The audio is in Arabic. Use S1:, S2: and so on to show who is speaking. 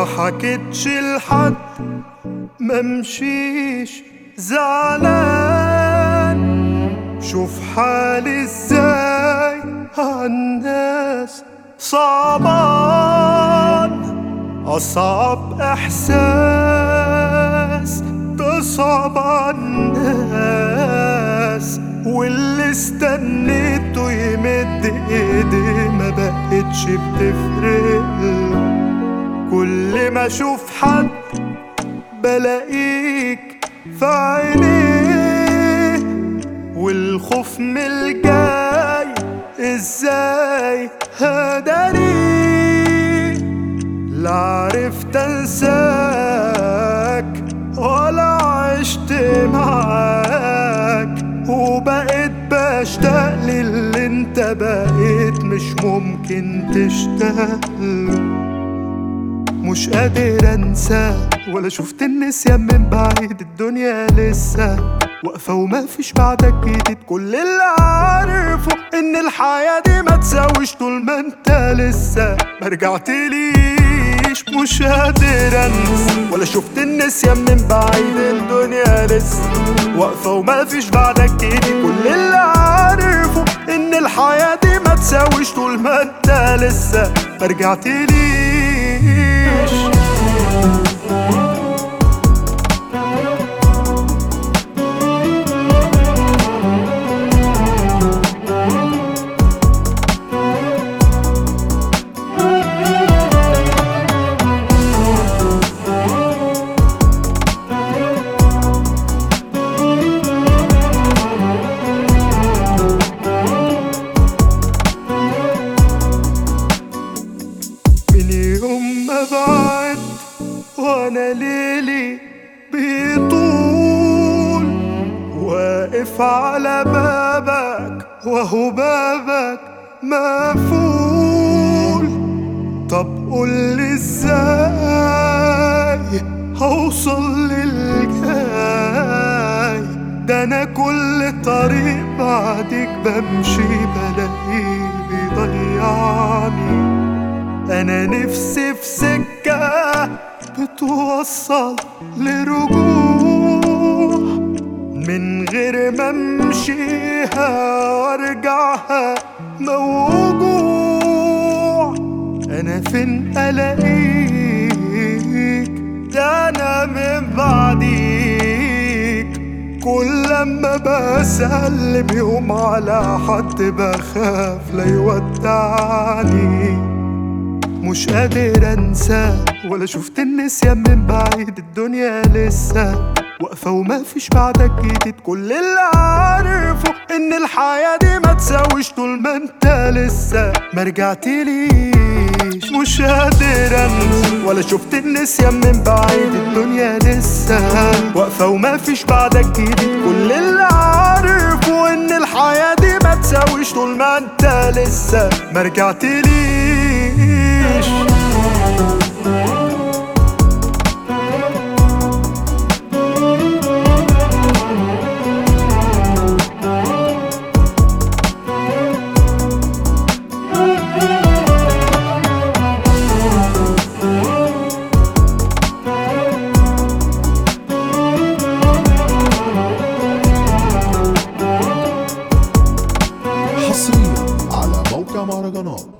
S1: ما حكيتش لحد ما ممشيش زعلان. شوف حالي إزاي عالناس صعبان. أصعب إحساس تصعب عالناس واللي استنيته يمد ايديه ما بقتش بتفرق. كل ما أشوف حد بلاقيك في عينيه. والخوف من الجاي إزاي هداني؟ لا عرفت أنساك ولا عشت معاك. وبقيت بشتاق للي انت بقيت مش ممكن تشتاق مش قادر انسى ولا شفت النسيان من بعيد الدنيا لسه. واقفة وما فيش بعدك جديد كل اللي عارفه إن الحياة دي ما تساويش طول ما أنت لسه. ما رجعتليش مش قادر انسى. ولا شفت النسيان من بعيد الدنيا لسه. واقفة وما فيش بعدك جديد كل اللي عارفه إن الحياة دي ما تساويش طول ما أنت لسه. ما رجعتليش. من ليلي بيطول واقف على بابك وهو بابك مقفول. طب قولي إزاي هوصل للجاي؟ ده أنا كل طريق بعدك بمشي بلاقيه بيضيعني. أنا نفسي في بتوصل لرجوع من غير ما امشيها وارجعها موجوع أنا فين الاقيك ده أنا من بعديك كل لما بسلم يوم على حد بخاف لا يودعني مش قادر انسى ولا شفت النسيان من بعيد الدنيا لسه واقفة وما فيش بعدك جديد. كل اللي عارفه إن الحياة دي ما تساويش طول ما أنت لسه ما رجعتليش. مش قادر أنسى ولا شفت النسيان من بعيد الدنيا لسه واقفة وما فيش بعدك جديد. كل اللي عارفه إن الحياة دي ما تساويش طول ما أنت لسه ما رجعتليش.
S2: حصريا